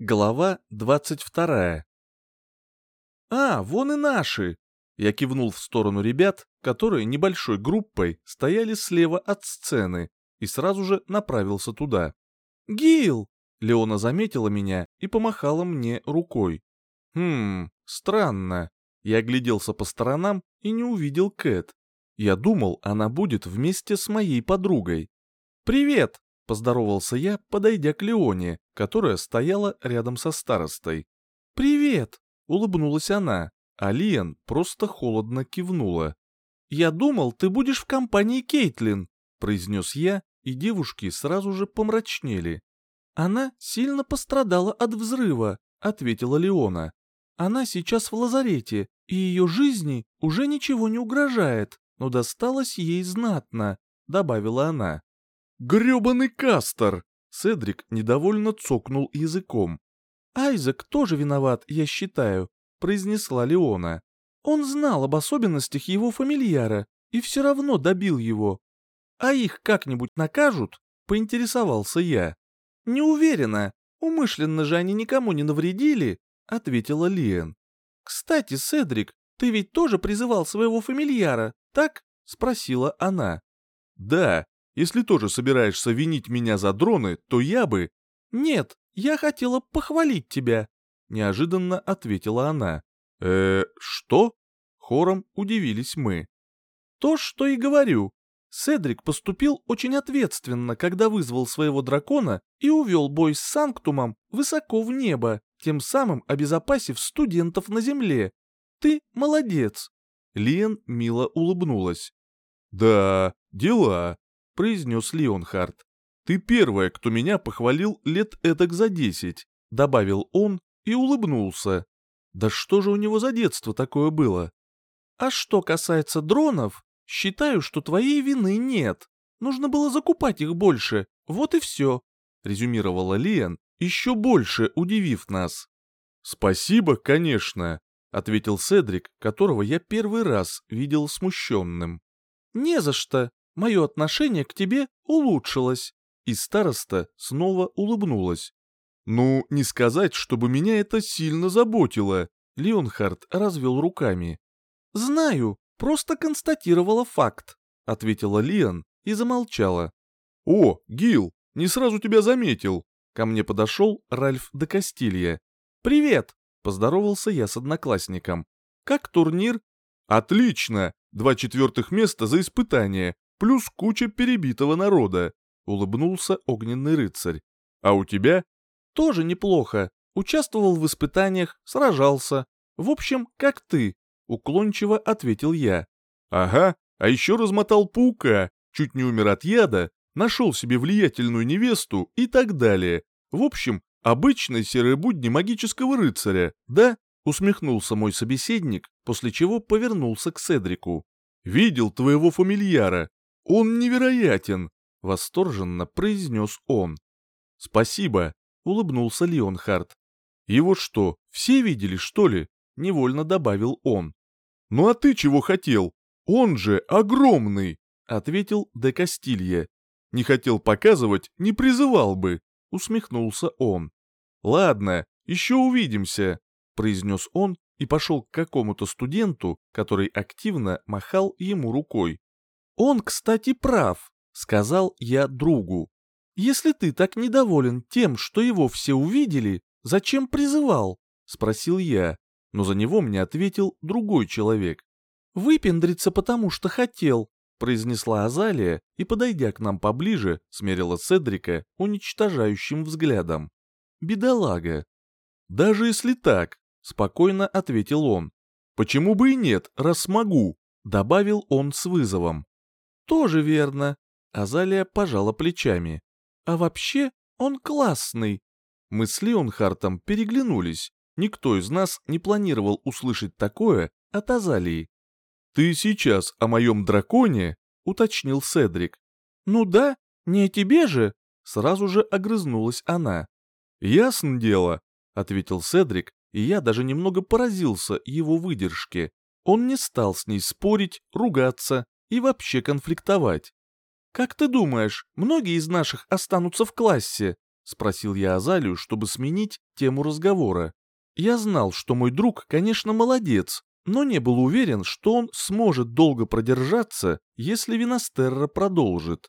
Глава двадцать вторая. «А, вон и наши!» Я кивнул в сторону ребят, которые небольшой группой стояли слева от сцены, и сразу же направился туда. «Гил!» Леона заметила меня и помахала мне рукой. «Хм, странно. Я огляделся по сторонам и не увидел Кэт. Я думал, она будет вместе с моей подругой. «Привет!» Поздоровался я, подойдя к Леоне, которая стояла рядом со старостой. «Привет!» — улыбнулась она, а Лиан просто холодно кивнула. «Я думал, ты будешь в компании Кейтлин», — произнес я, и девушки сразу же помрачнели. «Она сильно пострадала от взрыва», — ответила Леона. «Она сейчас в лазарете, и ее жизни уже ничего не угрожает, но досталось ей знатно», — добавила она. «Гребаный Кастер!» Седрик недовольно цокнул языком. «Айзек тоже виноват, я считаю», — произнесла Леона. «Он знал об особенностях его фамильяра и все равно добил его. А их как-нибудь накажут?» — поинтересовался я. «Не уверена. Умышленно же они никому не навредили», — ответила Лиэн. «Кстати, Седрик, ты ведь тоже призывал своего фамильяра, так?» — спросила она. «Да, если тоже собираешься винить меня за дроны, то я бы...» «Нет, я хотела похвалить тебя», — неожиданно ответила она. э что?» Хором удивились мы. «То, что и говорю. Седрик поступил очень ответственно, когда вызвал своего дракона и увел бой с Санктумом высоко в небо, тем самым обезопасив студентов на земле. Ты молодец». Лиен мило улыбнулась. «Да, дела произнес Леонхард. «Ты первая, кто меня похвалил лет этак за десять», — добавил он и улыбнулся. «Да что же у него за детство такое было?» «А что касается дронов, считаю, что твоей вины нет. Нужно было закупать их больше, вот и все», — резюмировала Лиан, еще больше удивив нас. «Спасибо, конечно», — ответил Седрик, которого я первый раз видел смущенным. «Не за что», мое отношение к тебе улучшилось». И староста снова улыбнулась. «Ну, не сказать, чтобы меня это сильно заботило», — Леонхард развел руками. «Знаю, просто констатировала факт», — ответила Лиан и замолчала. «О, Гил, не сразу тебя заметил», — ко мне подошел Ральф де Кастилья. «Привет», — поздоровался я с одноклассником. «Как турнир?» «Отлично! Два четвертых места за испытание плюс куча перебитого народа», — улыбнулся огненный рыцарь. «А у тебя?» «Тоже неплохо. Участвовал в испытаниях, сражался. В общем, как ты», — уклончиво ответил я. «Ага, а еще размотал паука, чуть не умер от яда, нашел себе влиятельную невесту и так далее. В общем, обычные серые будни магического рыцаря, да?» усмехнулся мой собеседник, после чего повернулся к Седрику. «Видел твоего фамильяра. «Он невероятен!» — восторженно произнес он. «Спасибо!» — улыбнулся Леонхард. «Его что, все видели, что ли?» — невольно добавил он. «Ну а ты чего хотел? Он же огромный!» — ответил де Кастилье. «Не хотел показывать, не призывал бы!» — усмехнулся он. «Ладно, еще увидимся!» — произнес он и пошел к какому-то студенту, который активно махал ему рукой. «Он, кстати, прав», — сказал я другу. «Если ты так недоволен тем, что его все увидели, зачем призывал?» — спросил я, но за него мне ответил другой человек. «Выпендриться потому, что хотел», — произнесла Азалия и, подойдя к нам поближе, смерила Седрика уничтожающим взглядом. «Бедолага». «Даже если так», — спокойно ответил он. «Почему бы и нет, раз смогу?» — добавил он с вызовом. «Тоже верно», — Азалия пожала плечами. «А вообще он классный». Мы с Леонхартом переглянулись. Никто из нас не планировал услышать такое от Азалии. «Ты сейчас о моем драконе?» — уточнил Седрик. «Ну да, не о тебе же!» — сразу же огрызнулась она. «Ясно дело», — ответил Седрик, и я даже немного поразился его выдержке. Он не стал с ней спорить, ругаться, и вообще конфликтовать. «Как ты думаешь, многие из наших останутся в классе?» — спросил я Азалию, чтобы сменить тему разговора. Я знал, что мой друг, конечно, молодец, но не был уверен, что он сможет долго продержаться, если Виностерра продолжит.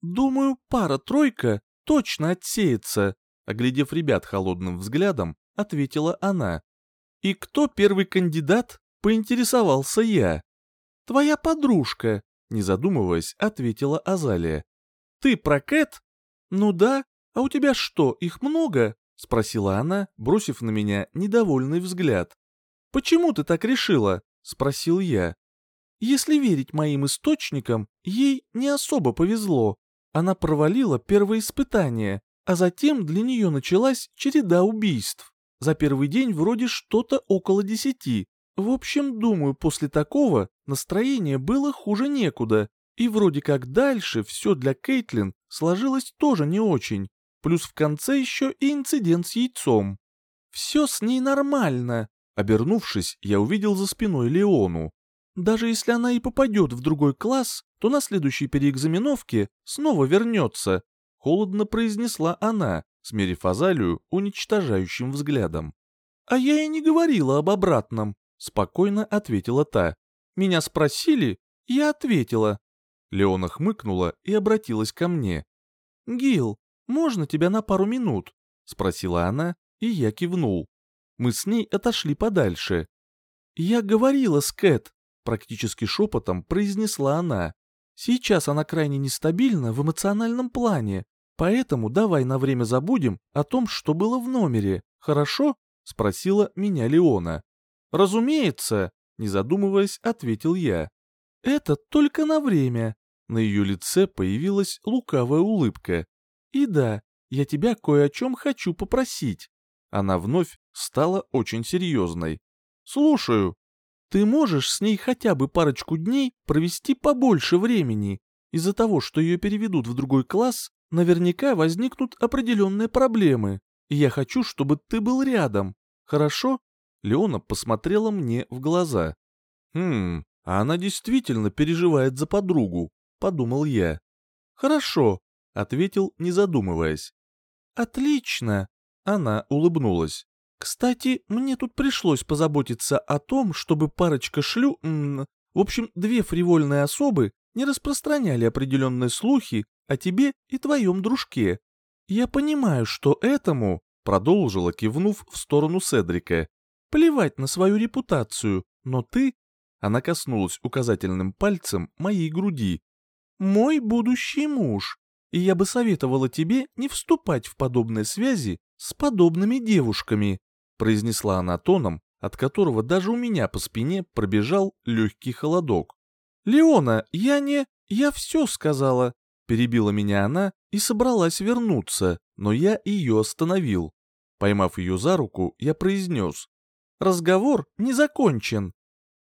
«Думаю, пара-тройка точно отсеется», — оглядев ребят холодным взглядом, ответила она. «И кто первый кандидат?» — поинтересовался я. «Твоя подружка», — не задумываясь, ответила Азалия. «Ты про Кэт?» «Ну да, а у тебя что, их много?» — спросила она, бросив на меня недовольный взгляд. «Почему ты так решила?» — спросил я. «Если верить моим источникам, ей не особо повезло. Она провалила первое испытание, а затем для нее началась череда убийств. За первый день вроде что-то около десяти. В общем, думаю, после такого настроение было хуже некуда. И вроде как дальше все для Кейтлин сложилось тоже не очень. Плюс в конце еще и инцидент с яйцом. Все с ней нормально. Обернувшись, я увидел за спиной Леону. Даже если она и попадет в другой класс, то на следующей переэкзаменовке снова вернется. Холодно произнесла она, смерив Азалию уничтожающим взглядом. «А я и не говорила об обратном», — спокойно ответила та. «Меня спросили, я ответила». Леона хмыкнула и обратилась ко мне. «Гил, можно тебя на пару минут?» — спросила она, и я кивнул. Мы с ней отошли подальше. «Я говорила с Кэт», — практически шепотом произнесла она. «Сейчас она крайне нестабильна в эмоциональном плане, поэтому давай на время забудем о том, что было в номере, хорошо?» — спросила меня Леона. «Разумеется», — не задумываясь, ответил я. «Это только на время». На ее лице появилась лукавая улыбка. И да, я тебя кое о чем хочу попросить. Она вновь стала очень серьезной. Слушаю. Ты можешь с ней хотя бы парочку дней провести побольше времени? Из-за того, что ее переведут в другой класс, наверняка возникнут определенные проблемы. И я хочу, чтобы ты был рядом. Хорошо? Леона посмотрела мне в глаза. Хм, а она действительно переживает за подругу, подумал я. Хорошо, ответил, не задумываясь. «Отлично!» — она улыбнулась. «Кстати, мне тут пришлось позаботиться о том, чтобы парочка шлю... в общем, две фривольные особы не распространяли определенные слухи о тебе и твоем дружке. Я понимаю, что этому...» — продолжила, кивнув в сторону Седрика. «Плевать на свою репутацию, но ты...» Она коснулась указательным пальцем моей груди. «Мой будущий муж и я бы советовала тебе не вступать в подобные связи с подобными девушками», произнесла она тоном, от которого даже у меня по спине пробежал легкий холодок. «Леона, я не... я все сказала», перебила меня она и собралась вернуться, но я ее остановил. Поймав ее за руку, я произнес. «Разговор не закончен».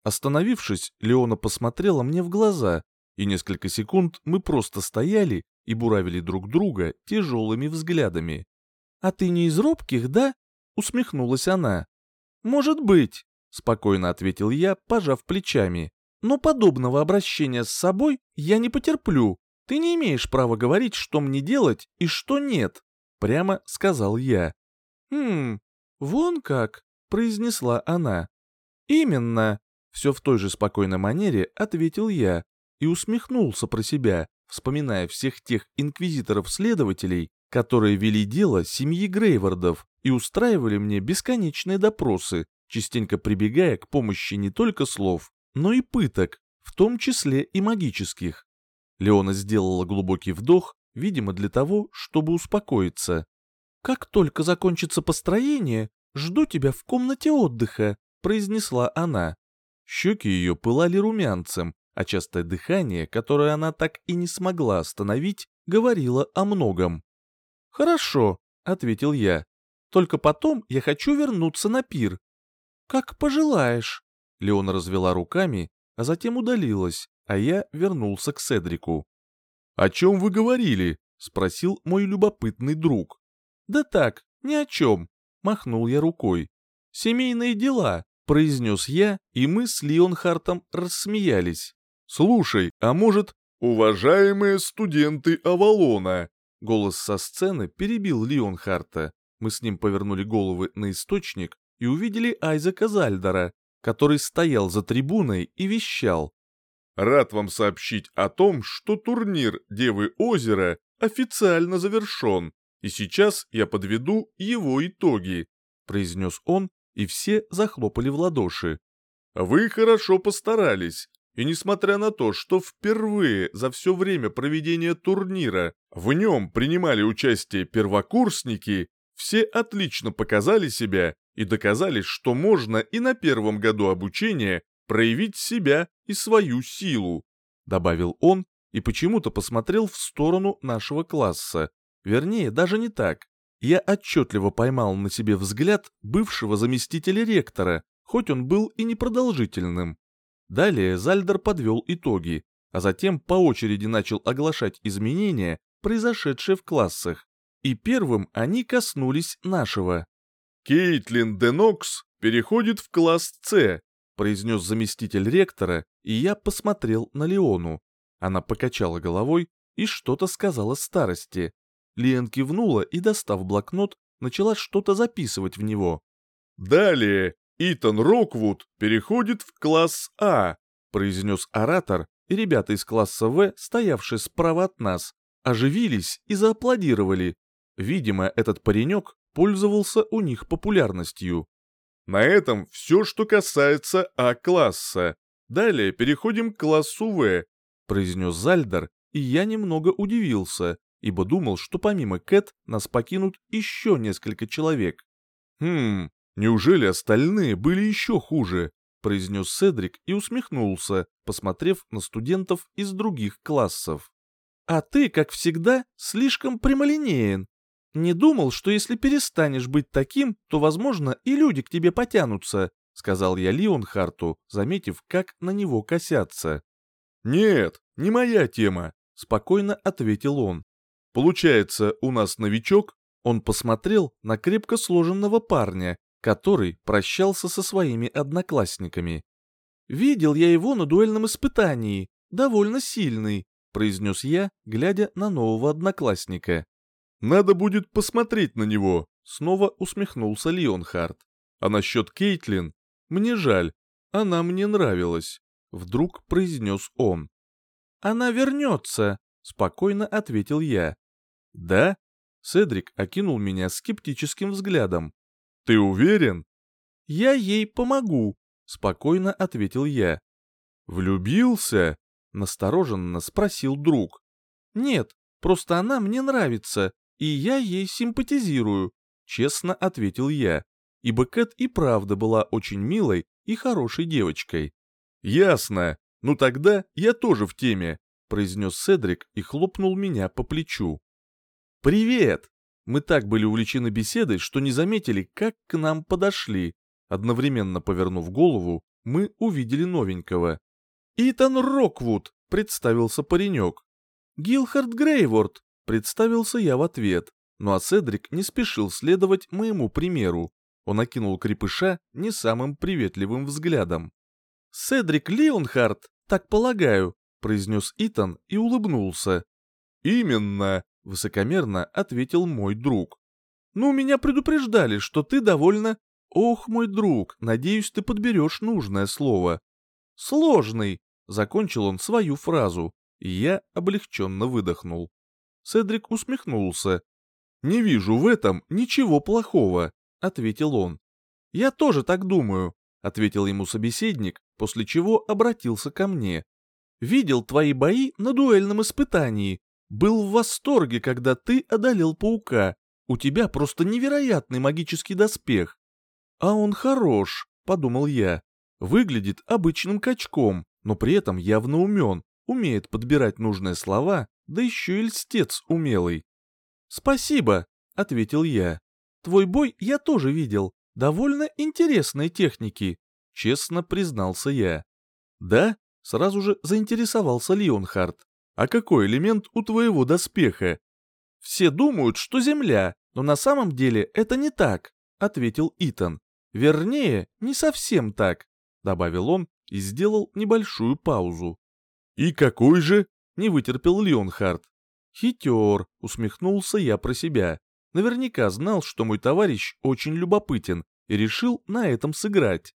Остановившись, Леона посмотрела мне в глаза, и несколько секунд мы просто стояли и буравили друг друга тяжелыми взглядами. «А ты не из робких, да?» — усмехнулась она. «Может быть», — спокойно ответил я, пожав плечами. «Но подобного обращения с собой я не потерплю. Ты не имеешь права говорить, что мне делать и что нет», — прямо сказал я. «Хм, вон как», — произнесла она. «Именно», — все в той же спокойной манере ответил я и усмехнулся про себя вспоминая всех тех инквизиторов-следователей, которые вели дело семьи Грейвардов и устраивали мне бесконечные допросы, частенько прибегая к помощи не только слов, но и пыток, в том числе и магических. Леона сделала глубокий вдох, видимо, для того, чтобы успокоиться. «Как только закончится построение, жду тебя в комнате отдыха», — произнесла она. Щеки ее пылали румянцем, а частое дыхание, которое она так и не смогла остановить, говорило о многом. «Хорошо», — ответил я. «Только потом я хочу вернуться на пир». «Как пожелаешь», — Леона развела руками, а затем удалилась, а я вернулся к Седрику. «О чем вы говорили?» — спросил мой любопытный друг. «Да так, ни о чем», — махнул я рукой. «Семейные дела», — произнес я, и мы с Леонхартом рассмеялись. «Слушай, а может, уважаемые студенты Авалона, Голос со сцены перебил Леонхарта. Мы с ним повернули головы на источник и увидели Айзека Зальдера, который стоял за трибуной и вещал. «Рад вам сообщить о том, что турнир Девы озера официально завершен, и сейчас я подведу его итоги», произнес он, и все захлопали в ладоши. «Вы хорошо постарались, и несмотря на то, что впервые за все время проведения турнира в нем принимали участие первокурсники, все отлично показали себя и доказали, что можно и на первом году обучения проявить себя и свою силу», добавил он и почему-то посмотрел в сторону нашего класса. Вернее, даже не так. Я отчетливо поймал на себе взгляд бывшего заместителя ректора, хоть он был и непродолжительным. Далее Зальдер подвел итоги, а затем по очереди начал оглашать изменения, произошедшие в классах. И первым они коснулись нашего. «Кейтлин Денокс переходит в класс С», произнес заместитель ректора, и я посмотрел на Леону. Она покачала головой и что-то сказала старости. Лиэн кивнула и, достав блокнот, начала что-то записывать в него. «Далее Итан Роквуд переходит в класс А», произнес оратор, и ребята из класса В, стоявшие справа от нас, оживились и зааплодировали. Видимо, этот паренек пользовался у них популярностью. На этом все, что касается А-класса. Далее переходим к классу В, произнес Зальдер, и я немного удивился, ибо думал, что помимо Кэт нас покинут еще несколько человек. «Хм, неужели остальные были еще хуже?» — произнес Седрик и усмехнулся, посмотрев на студентов из других классов. «А ты, как всегда, слишком прямолинеен. Не думал, что если перестанешь быть таким, то, возможно, и люди к тебе потянутся», — сказал я Лионхарту, заметив, как на него косятся. «Нет, не моя тема», — спокойно ответил он. «Получается, у нас новичок?» Он посмотрел на крепко сложенного парня, который прощался со своими одноклассниками. «Видел я его на дуэльном испытании, довольно сильный», — произнес я, глядя на нового одноклассника. «Надо будет посмотреть на него», — снова усмехнулся Леонхард. «А насчет Кейтлин? Мне жаль, она мне нравилась. — вдруг произнес он. «Она вернется», — спокойно ответил я. «Да?» — Седрик окинул меня скептическим взглядом. «Ты уверен?» «Я ей помогу», — спокойно ответил я. «Влюбился?» — настороженно спросил друг. «Нет, просто она мне нравится, и я ей симпатизирую», — честно ответил я, ибо Кэт и правда была очень милой и хорошей девочкой. «Ясно. Ну тогда я тоже в теме», — произнес Седрик и хлопнул меня по плечу. «Привет!» Мы так были увлечены беседой, что не заметили, как к нам подошли. Одновременно повернув голову, мы увидели новенького. «Итан Роквуд!» — представился паренек. «Гилхард Грейворд!» — представился я в ответ. Ну а Седрик не спешил следовать моему примеру. Он окинул крепыша не самым приветливым взглядом. «Седрик Леонхард, так полагаю», — произнес Итан и улыбнулся. «Именно», — высокомерно ответил мой друг. «Ну, меня предупреждали, что ты довольно...» «Ох, мой друг, надеюсь, ты подберешь нужное слово». «Сложный», — закончил он свою фразу, и я облегченно выдохнул. Седрик усмехнулся. «Не вижу в этом ничего плохого», — ответил он. «Я тоже так думаю», — ответил ему собеседник, после чего обратился ко мне. «Видел твои бои на дуэльном испытании. Был в восторге, когда ты одолел паука. У тебя просто невероятный магический доспех». «А он хорош», — подумал я. «Выглядит обычным качком, но при этом явно умен, умеет подбирать нужные слова, да еще и льстец умелый». «Спасибо», — ответил я. «Твой бой я тоже видел. Довольно интересные техники честно признался я. «Да?» — сразу же заинтересовался Леонхард. «А какой элемент у твоего доспеха?» «Все думают, что земля, но на самом деле это не так», — ответил Итан. «Вернее, не совсем так», — добавил он и сделал небольшую паузу. «И какой же?» — не вытерпел Леонхард. Хитер, усмехнулся я про себя. Наверняка знал, что мой товарищ очень любопытен и решил на этом сыграть.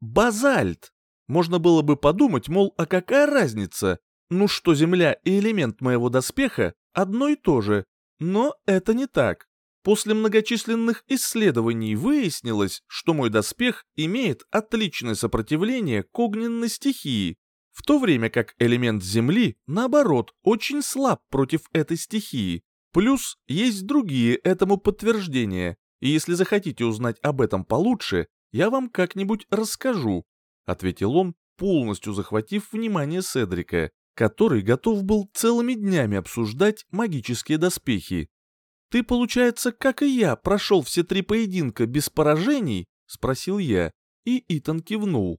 Базальт! Можно было бы подумать, мол, а какая разница? Ну что Земля и элемент моего доспеха одно и то же. Но это не так. После многочисленных исследований выяснилось, что мой доспех имеет отличное сопротивление к огненной стихии, в то время как элемент Земли, наоборот, очень слаб против этой стихии. Плюс есть другие этому подтверждения, и если захотите узнать об этом получше, я вам как-нибудь расскажу», — ответил он, полностью захватив внимание Седрика, который готов был целыми днями обсуждать магические доспехи. «Ты, получается, как и я, прошел все три поединка без поражений?» — спросил я, и Итан кивнул.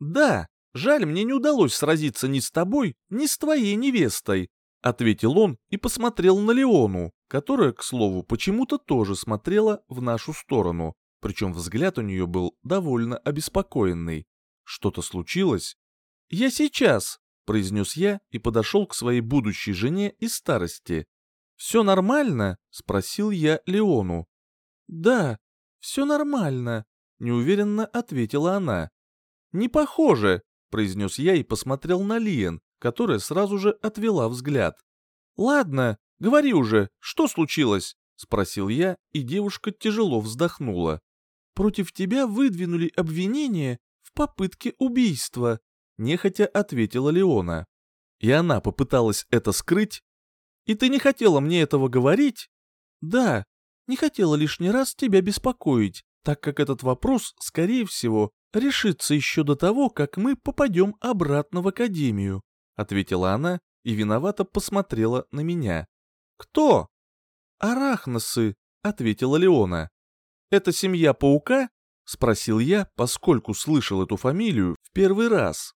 «Да, жаль, мне не удалось сразиться ни с тобой, ни с твоей невестой», — ответил он и посмотрел на Леону, которая, к слову, почему-то тоже смотрела в нашу сторону, причем взгляд у нее был довольно обеспокоенный. «Что-то случилось?» «Я сейчас», — произнес я и подошел к своей будущей жене из старости. «Все нормально?» — спросил я Леону. «Да, все нормально», — неуверенно ответила она. «Не похоже», — произнес я и посмотрел на Лиен, которая сразу же отвела взгляд. «Ладно, говори уже, что случилось?» — спросил я, и девушка тяжело вздохнула. «Против тебя выдвинули обвинение в попытке убийства», — нехотя ответила Леона. И она попыталась это скрыть, и ты не хотела мне этого говорить? Да, не хотела лишний раз тебя беспокоить, так как этот вопрос, скорее всего, решится еще до того, как мы попадем обратно в академию, ответила она и виновато посмотрела на меня. Кто? Арахносы, ответила Леона. Это семья паука? Спросил я, поскольку слышал эту фамилию в первый раз.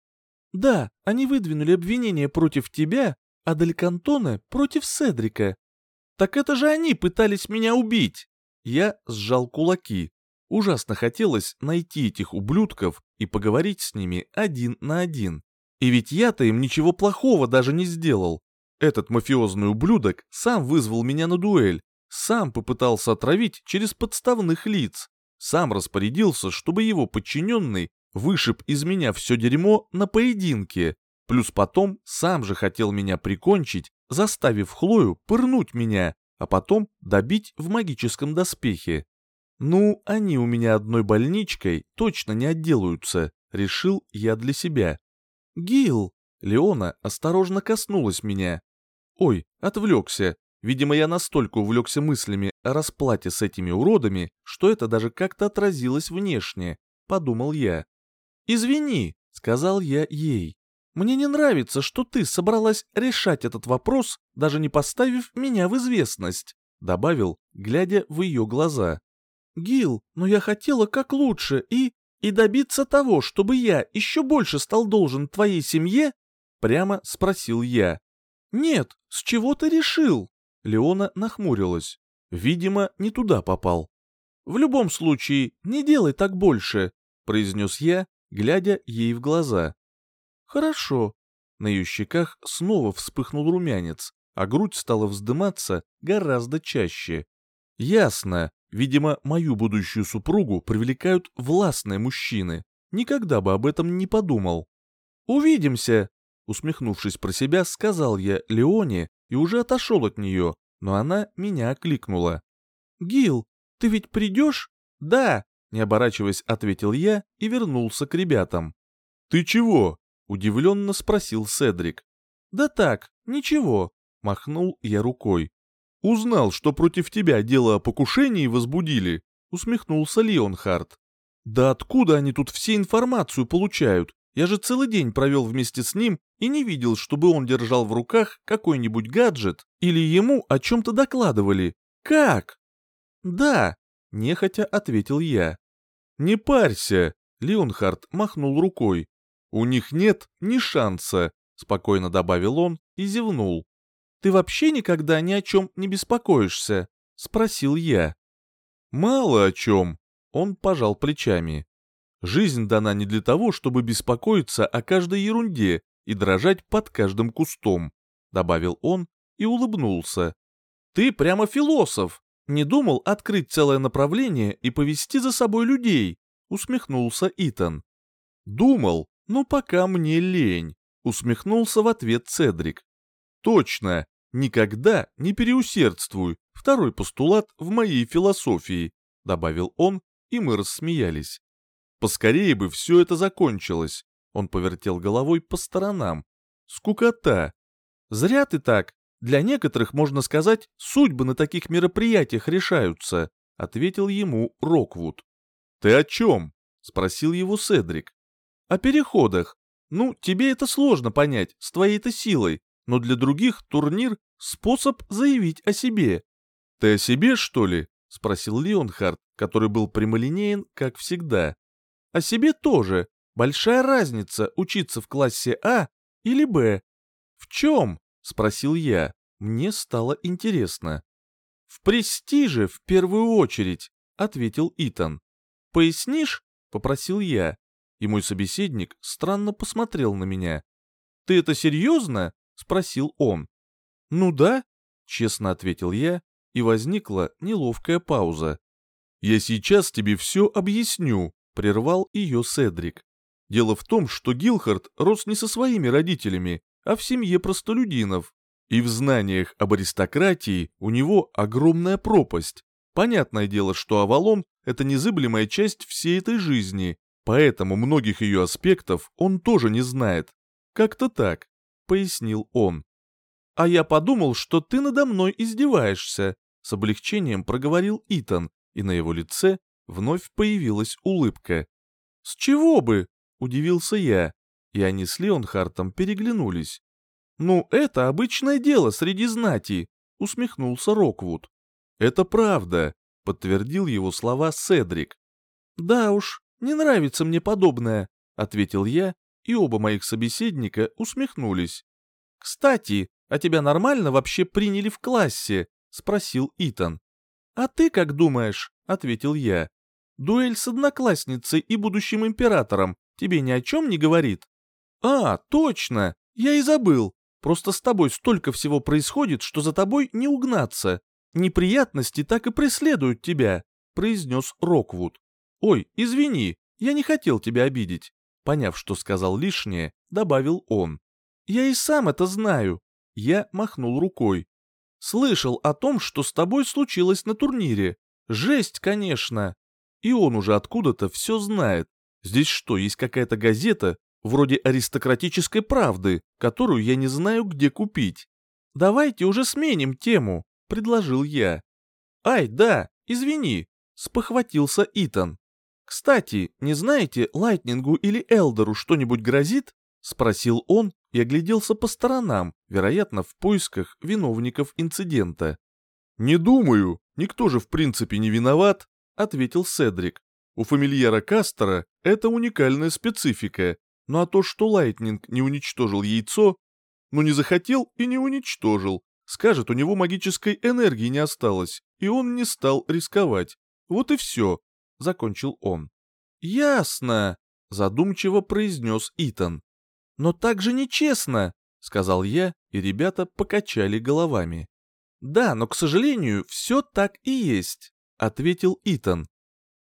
Да, они выдвинули обвинение против тебя а Далькантоне против Седрика. Так это же они пытались меня убить. Я сжал кулаки. Ужасно хотелось найти этих ублюдков и поговорить с ними один на один. И ведь я-то им ничего плохого даже не сделал. Этот мафиозный ублюдок сам вызвал меня на дуэль, сам попытался отравить через подставных лиц, сам распорядился, чтобы его подчиненный вышиб из меня все дерьмо на поединке. Плюс потом сам же хотел меня прикончить, заставив Хлою пырнуть меня, а потом добить в магическом доспехе. Ну, они у меня одной больничкой точно не отделаются, решил я для себя. Гил! Леона осторожно коснулась меня. Ой, отвлекся. Видимо, я настолько увлекся мыслями о расплате с этими уродами, что это даже как-то отразилось внешне, подумал я. «Извини», — сказал я ей. Мне не нравится, что ты собралась решать этот вопрос, даже не поставив меня в известность», — добавил, глядя в ее глаза. «Гил, но я хотела как лучше и... и добиться того, чтобы я еще больше стал должен твоей семье?» — прямо спросил я. «Нет, с чего ты решил?» Леона нахмурилась. Видимо, не туда попал. «В любом случае, не делай так больше», — произнес я, глядя ей в глаза. «Хорошо». На ее щеках снова вспыхнул румянец, а грудь стала вздыматься гораздо чаще. «Ясно. Видимо, мою будущую супругу привлекают властные мужчины. Никогда бы об этом не подумал». «Увидимся!» Усмехнувшись про себя, сказал я Леоне и уже отошел от нее, но она меня окликнула. «Гил, ты ведь придешь?» «Да», — не оборачиваясь, ответил я и вернулся к ребятам. «Ты чего?» Удивленно спросил Седрик. «Да так, ничего», — махнул я рукой. «Узнал, что против тебя дело о покушении возбудили», — усмехнулся Леонхард. «Да откуда они тут все информацию получают? Я же целый день провел вместе с ним и не видел, чтобы он держал в руках какой-нибудь гаджет или ему о чем-то докладывали. Как?» «Да», — нехотя ответил я. «Не парься», — Леонхард махнул рукой. «У них нет ни шанса», — спокойно добавил он и зевнул. «Ты вообще никогда ни о чем не беспокоишься?» — спросил я. «Мало о чем», — он пожал плечами. «Жизнь дана не для того, чтобы беспокоиться о каждой ерунде и дрожать под каждым кустом», — добавил он и улыбнулся. «Ты прямо философ. Не думал открыть целое направление и повести за собой людей?» — усмехнулся Итан. «Думал, но пока мне лень», — усмехнулся в ответ Цедрик. «Точно, никогда не переусердствуй, второй постулат в моей философии», — добавил он, и мы рассмеялись. Поскорее бы все это закончилось. Он повертел головой по сторонам. Скукота. Зря ты так. Для некоторых, можно сказать, судьбы на таких мероприятиях решаются, ответил ему Роквуд. Ты о чем? спросил его Седрик. О переходах. Ну, тебе это сложно понять, с твоей-то силой, но для других турнир — способ заявить о себе. Ты о себе, что ли? спросил Леонхард, который был прямолинеен, как всегда. О себе тоже. Большая разница учиться в классе А или Б. В чем? Спросил я. Мне стало интересно. В престиже в первую очередь, ответил Итан. Пояснишь? Попросил я. И мой собеседник странно посмотрел на меня. Ты это серьезно? Спросил он. Ну да, честно ответил я, и возникла неловкая пауза. Я сейчас тебе все объясню, Прервал ее Седрик. Дело в том, что Гилхард рос не со своими родителями, а в семье простолюдинов. И в знаниях об аристократии у него огромная пропасть. Понятное дело, что Авалон — это незыблемая часть всей этой жизни, поэтому многих ее аспектов он тоже не знает. Как-то так, — пояснил он. «А я подумал, что ты надо мной издеваешься», — с облегчением проговорил Итан, и на его лице Вновь появилась улыбка. «С чего бы?» — удивился я, и они с Леонхартом переглянулись. «Ну, это обычное дело среди знати», — усмехнулся Роквуд. «Это правда», — подтвердил его слова Седрик. «Да уж, не нравится мне подобное», — ответил я, и оба моих собеседника усмехнулись. «Кстати, а тебя нормально вообще приняли в классе?» — спросил Итан. «А ты как думаешь?» — ответил я. «Дуэль с одноклассницей и будущим императором тебе ни о чем не говорит?» «А, точно! Я и забыл. Просто с тобой столько всего происходит, что за тобой не угнаться. Неприятности так и преследуют тебя», — произнес Роквуд. «Ой, извини, я не хотел тебя обидеть». Поняв, что сказал лишнее, добавил он. «Я и сам это знаю». Я махнул рукой. «Слышал о том, что с тобой случилось на турнире. Жесть, конечно. И он уже откуда-то все знает. Здесь что, есть какая-то газета, вроде аристократической правды, которую я не знаю, где купить? Давайте уже сменим тему, предложил я. Ай, да, извини, спохватился Итан. Кстати, не знаете, Лайтнингу или Элдеру что-нибудь грозит? Спросил он и огляделся по сторонам, вероятно, в поисках виновников инцидента. «Не думаю, никто же в принципе не виноват», — ответил Седрик. «У фамильяра Кастера это уникальная специфика, ну а то, что Лайтнинг не уничтожил яйцо, ну не захотел и не уничтожил, скажет, у него магической энергии не осталось, и он не стал рисковать. Вот и все», — закончил он. «Ясно», — задумчиво произнес Итан. «Но так же нечестно», — сказал я, и ребята покачали головами. «Да, но, к сожалению, все так и есть», — ответил Итан.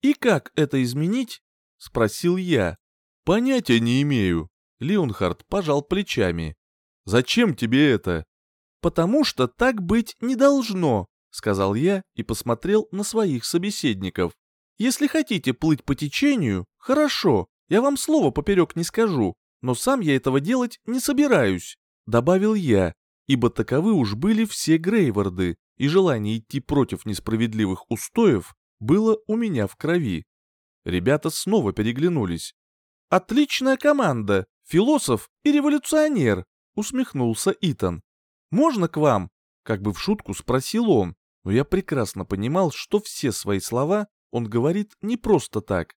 «И как это изменить?» — спросил я. «Понятия не имею», — Леонхард пожал плечами. «Зачем тебе это?» «Потому что так быть не должно», — сказал я и посмотрел на своих собеседников. «Если хотите плыть по течению, хорошо, я вам слова поперек не скажу, но сам я этого делать не собираюсь», — добавил я, ибо таковы уж были все Грейварды, и желание идти против несправедливых устоев было у меня в крови. Ребята снова переглянулись. «Отличная команда! Философ и революционер!» — усмехнулся Итан. «Можно к вам?» — как бы в шутку спросил он, но я прекрасно понимал, что все свои слова он говорит не просто так.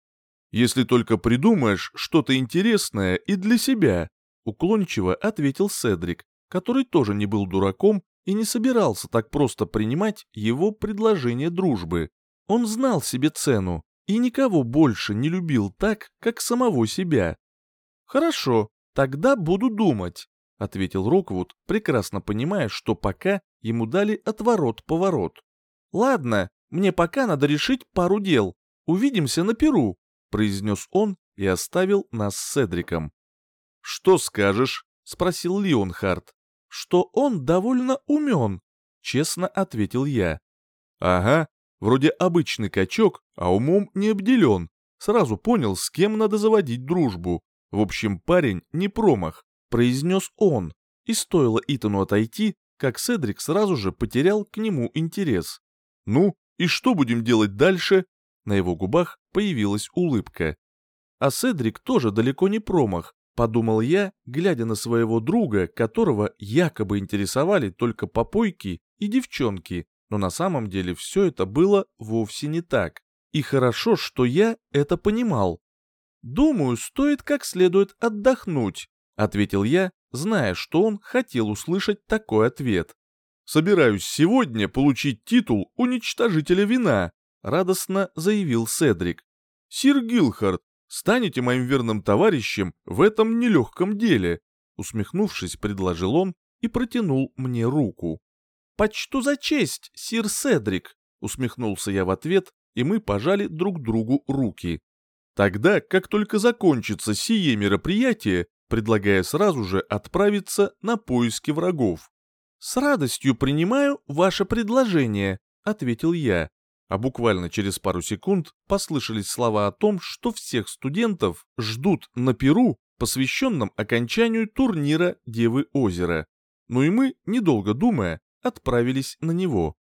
«Если только придумаешь что-то интересное и для себя», — уклончиво ответил Седрик, который тоже не был дураком и не собирался так просто принимать его предложение дружбы. Он знал себе цену и никого больше не любил так, как самого себя. «Хорошо, тогда буду думать», — ответил Роквуд, прекрасно понимая, что пока ему дали отворот-поворот. «Ладно, мне пока надо решить пару дел. Увидимся на Перу», — произнес он и оставил нас с Седриком. «Что скажешь?» — спросил Леонхард. «Что он довольно умен», — честно ответил я. «Ага, вроде обычный качок, а умом не обделен. Сразу понял, с кем надо заводить дружбу. В общем, парень не промах», — произнес он. И стоило Итану отойти, как Седрик сразу же потерял к нему интерес. «Ну, и что будем делать дальше?» На его губах появилась улыбка. А Седрик тоже далеко не промах, подумал я, глядя на своего друга, которого якобы интересовали только попойки и девчонки, но на самом деле все это было вовсе не так. И хорошо, что я это понимал. «Думаю, стоит как следует отдохнуть», — ответил я, зная, что он хотел услышать такой ответ. «Собираюсь сегодня получить титул уничтожителя вина», — радостно заявил Седрик. «Сир Гилхард, станете моим верным товарищем в этом нелегком деле», усмехнувшись, предложил он и протянул мне руку. «Почту за честь, сир Седрик», усмехнулся я в ответ, и мы пожали друг другу руки. Тогда, как только закончится сие мероприятие, предлагая сразу же отправиться на поиски врагов. «С радостью принимаю ваше предложение», — ответил я а буквально через пару секунд послышались слова о том, что всех студентов ждут на Перу, посвященном окончанию турнира Девы озера. Ну и мы, недолго думая, отправились на него.